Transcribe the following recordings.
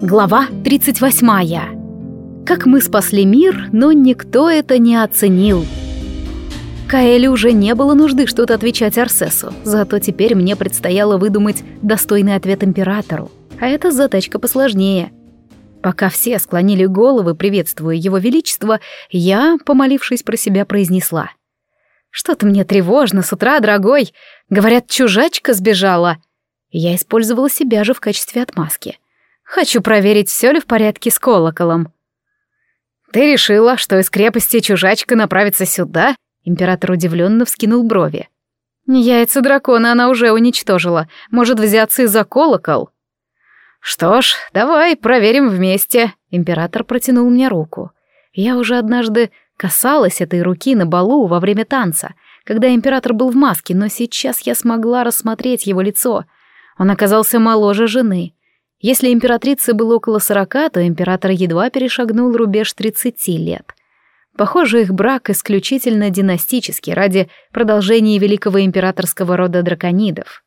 Глава 38. Как мы спасли мир, но никто это не оценил. Каэле уже не было нужды что-то отвечать Арсесу, зато теперь мне предстояло выдумать достойный ответ императору. А это задачка посложнее. Пока все склонили головы, приветствуя его величество, я, помолившись про себя, произнесла. «Что-то мне тревожно с утра, дорогой. Говорят, чужачка сбежала». Я использовала себя же в качестве отмазки. Хочу проверить, все ли в порядке с колоколом. Ты решила, что из крепости чужачка направится сюда? Император удивленно вскинул брови. Яйца дракона она уже уничтожила. Может взяться и за колокол. Что ж, давай проверим вместе. Император протянул мне руку. Я уже однажды касалась этой руки на балу во время танца, когда император был в маске, но сейчас я смогла рассмотреть его лицо. Он оказался моложе жены. Если императрице было около сорока, то император едва перешагнул рубеж тридцати лет. Похоже, их брак исключительно династический, ради продолжения великого императорского рода драконидов.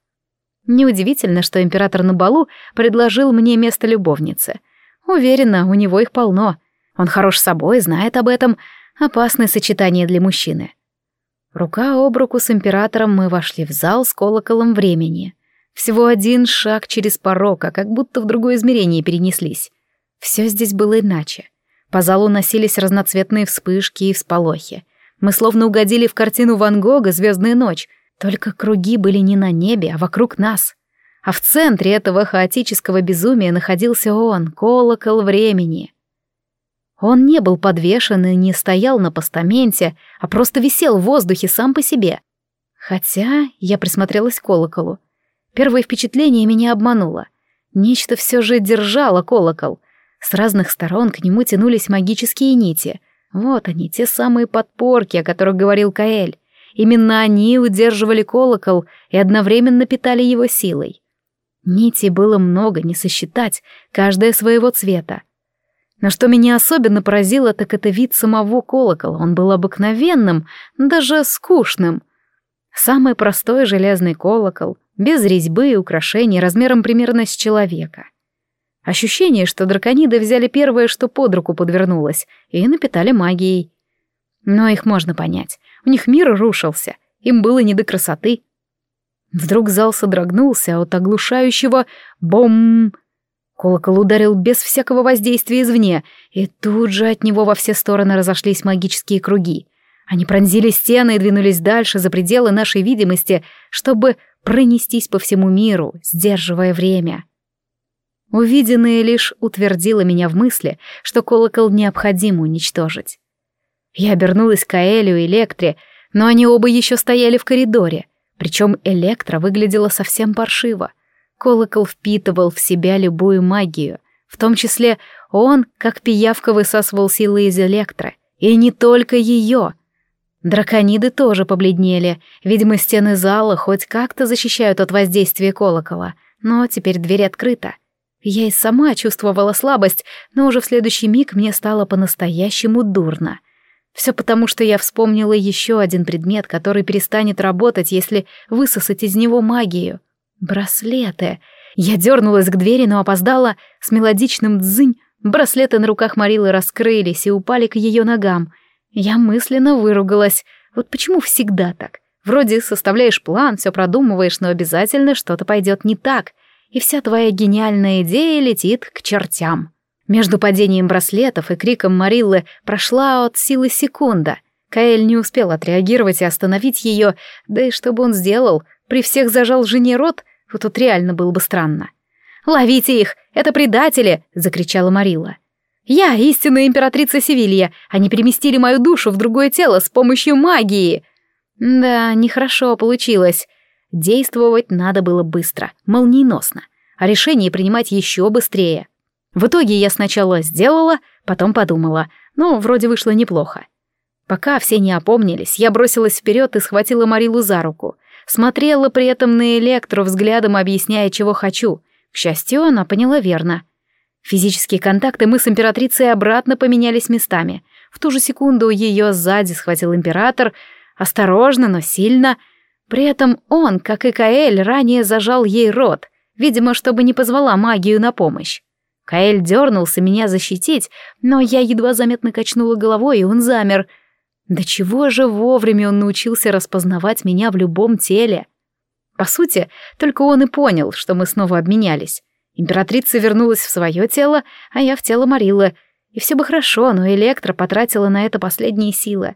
Неудивительно, что император на балу предложил мне место любовницы. Уверена, у него их полно. Он хорош собой, знает об этом. Опасное сочетание для мужчины. Рука об руку с императором мы вошли в зал с колоколом времени — всего один шаг через порог, а как будто в другое измерение перенеслись. Все здесь было иначе. По залу носились разноцветные вспышки и всполохи. Мы словно угодили в картину Ван Гога «Звездная ночь», только круги были не на небе, а вокруг нас. А в центре этого хаотического безумия находился он, колокол времени. Он не был подвешен и не стоял на постаменте, а просто висел в воздухе сам по себе. Хотя я присмотрелась к колоколу. Первое впечатление меня обмануло. Нечто все же держало колокол. С разных сторон к нему тянулись магические нити. Вот они, те самые подпорки, о которых говорил Каэль. Именно они удерживали колокол и одновременно питали его силой. Нитей было много, не сосчитать, каждая своего цвета. Но что меня особенно поразило, так это вид самого колокола. Он был обыкновенным, даже скучным. Самый простой железный колокол, без резьбы и украшений, размером примерно с человека. Ощущение, что дракониды взяли первое, что под руку подвернулось, и напитали магией. Но их можно понять. У них мир рушился, им было не до красоты. Вдруг зал содрогнулся от оглушающего «бом!». Колокол ударил без всякого воздействия извне, и тут же от него во все стороны разошлись магические круги. Они пронзили стены и двинулись дальше, за пределы нашей видимости, чтобы пронестись по всему миру, сдерживая время. Увиденное лишь утвердило меня в мысли, что колокол необходимо уничтожить. Я обернулась к Аэлю и Электре, но они оба еще стояли в коридоре, причем Электра выглядела совсем паршиво. Колокол впитывал в себя любую магию, в том числе он, как пиявка, высасывал силы из Электры, и не только ее — Дракониды тоже побледнели. Видимо, стены зала хоть как-то защищают от воздействия колокола. Но теперь дверь открыта. Я и сама чувствовала слабость, но уже в следующий миг мне стало по-настоящему дурно. Все потому, что я вспомнила еще один предмет, который перестанет работать, если высосать из него магию. Браслеты. Я дернулась к двери, но опоздала. С мелодичным дзынь браслеты на руках Марилы раскрылись и упали к ее ногам — я мысленно выругалась. Вот почему всегда так? Вроде составляешь план, все продумываешь, но обязательно что-то пойдет не так, и вся твоя гениальная идея летит к чертям. Между падением браслетов и криком Мариллы прошла от силы секунда. Каэль не успел отреагировать и остановить ее, да и что бы он сделал, при всех зажал жене рот, вот тут реально было бы странно. «Ловите их! Это предатели!» — закричала Марилла. Я истинная императрица Севилья. Они переместили мою душу в другое тело с помощью магии. Да, нехорошо получилось. Действовать надо было быстро, молниеносно, а решение принимать еще быстрее. В итоге я сначала сделала, потом подумала. Ну, вроде вышло неплохо. Пока все не опомнились, я бросилась вперед и схватила Марилу за руку. Смотрела при этом на Электру взглядом, объясняя, чего хочу. К счастью, она поняла верно — Физические контакты мы с императрицей обратно поменялись местами. В ту же секунду ее сзади схватил император, осторожно, но сильно. При этом он, как и Каэль, ранее зажал ей рот, видимо, чтобы не позвала магию на помощь. Каэль дернулся меня защитить, но я едва заметно качнула головой, и он замер. Да чего же вовремя он научился распознавать меня в любом теле? По сути, только он и понял, что мы снова обменялись. Императрица вернулась в свое тело, а я в тело Марилы. И все бы хорошо, но Электра потратила на это последние силы.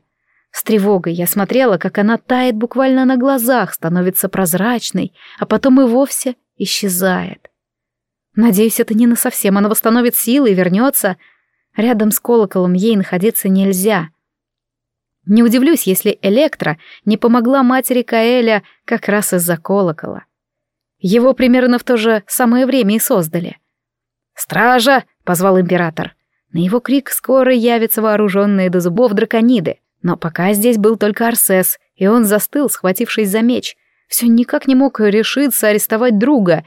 С тревогой я смотрела, как она тает буквально на глазах, становится прозрачной, а потом и вовсе исчезает. Надеюсь, это не насовсем, она восстановит силы и вернется. Рядом с колоколом ей находиться нельзя. Не удивлюсь, если Электра не помогла матери Каэля как раз из-за колокола. Его примерно в то же самое время и создали. «Стража!» — позвал император. На его крик скоро явятся вооруженные до зубов дракониды. Но пока здесь был только Арсес, и он застыл, схватившись за меч. Все никак не мог решиться арестовать друга.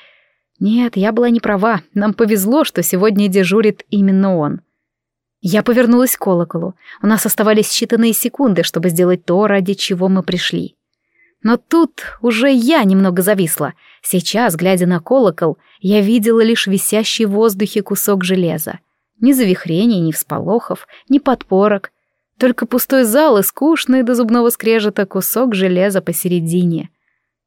Нет, я была не права. Нам повезло, что сегодня дежурит именно он. Я повернулась к колоколу. У нас оставались считанные секунды, чтобы сделать то, ради чего мы пришли. Но тут уже я немного зависла. Сейчас, глядя на колокол, я видела лишь висящий в воздухе кусок железа. Ни завихрений, ни всполохов, ни подпорок — только пустой зал и скучный до зубного скрежета кусок железа посередине.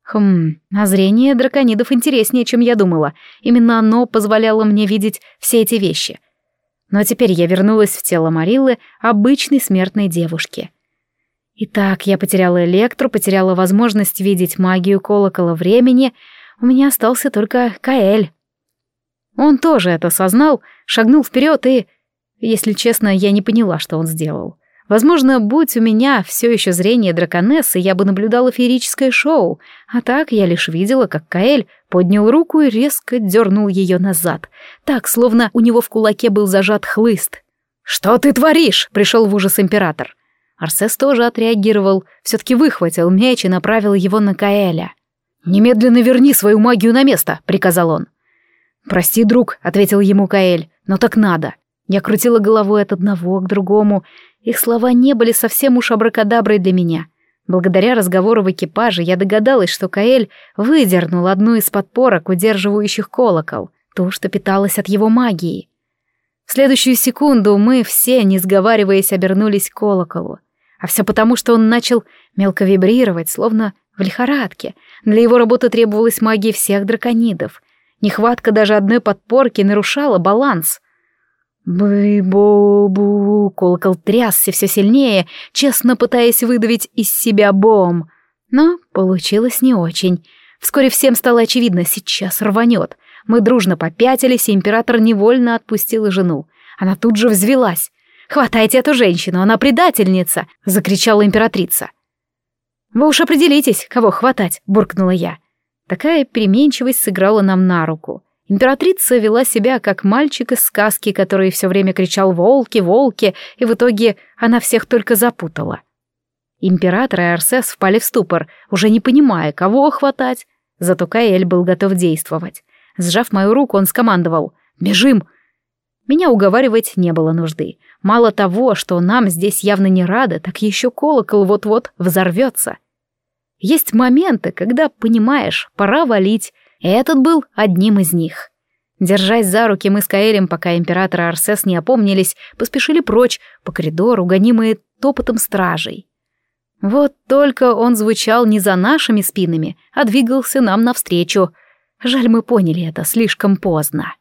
Хм, а зрение драконидов интереснее, чем я думала. Именно оно позволяло мне видеть все эти вещи. Но теперь я вернулась в тело Мариллы, обычной смертной девушки. Итак, я потеряла электру, потеряла возможность видеть магию колокола времени. У меня остался только Каэль. Он тоже это осознал, шагнул вперед и... Если честно, я не поняла, что он сделал. Возможно, будь у меня все еще зрение драконессы, я бы наблюдала феерическое шоу, а так я лишь видела, как Каэль поднял руку и резко дернул ее назад, так, словно у него в кулаке был зажат хлыст. «Что ты творишь?» — пришел в ужас император. Арсес тоже отреагировал, все-таки выхватил меч и направил его на Каэля. «Немедленно верни свою магию на место», — приказал он. «Прости, друг», — ответил ему Каэль, — «но так надо». Я крутила головой от одного к другому, их слова не были совсем уж абракадаброй для меня. Благодаря разговору в экипаже я догадалась, что Каэль выдернул одну из подпорок, удерживающих колокол, ту, что питалась от его магии. В следующую секунду мы все, не сговариваясь, обернулись к колоколу. А все потому, что он начал мелко вибрировать, словно в лихорадке. Для его работы требовалась магия всех драконидов. Нехватка даже одной подпорки нарушала баланс — бы-бо-бу, колокол трясся все сильнее, честно пытаясь выдавить из себя бом. Но получилось не очень. Вскоре всем стало очевидно, сейчас рванет. Мы дружно попятились, и император невольно отпустил жену. Она тут же взвелась. «Хватайте эту женщину, она предательница!» — закричала императрица. «Вы уж определитесь, кого хватать», — буркнула я. Такая переменчивость сыграла нам на руку. Императрица вела себя как мальчик из сказки, который все время кричал «волки, волки», и в итоге она всех только запутала. Император и Арсес впали в ступор, уже не понимая, кого хватать. Зато Каэль был готов действовать. Сжав мою руку, он скомандовал «Бежим!». Меня уговаривать не было нужды. Мало того, что нам здесь явно не рады, так еще колокол вот-вот взорвется. Есть моменты, когда понимаешь, пора валить, этот был одним из них. Держась за руки, мы с Каэлем, пока император и Арсес не опомнились, поспешили прочь по коридору, гонимые топотом стражей. Вот только он звучал не за нашими спинами, а двигался нам навстречу. Жаль, мы поняли это слишком поздно.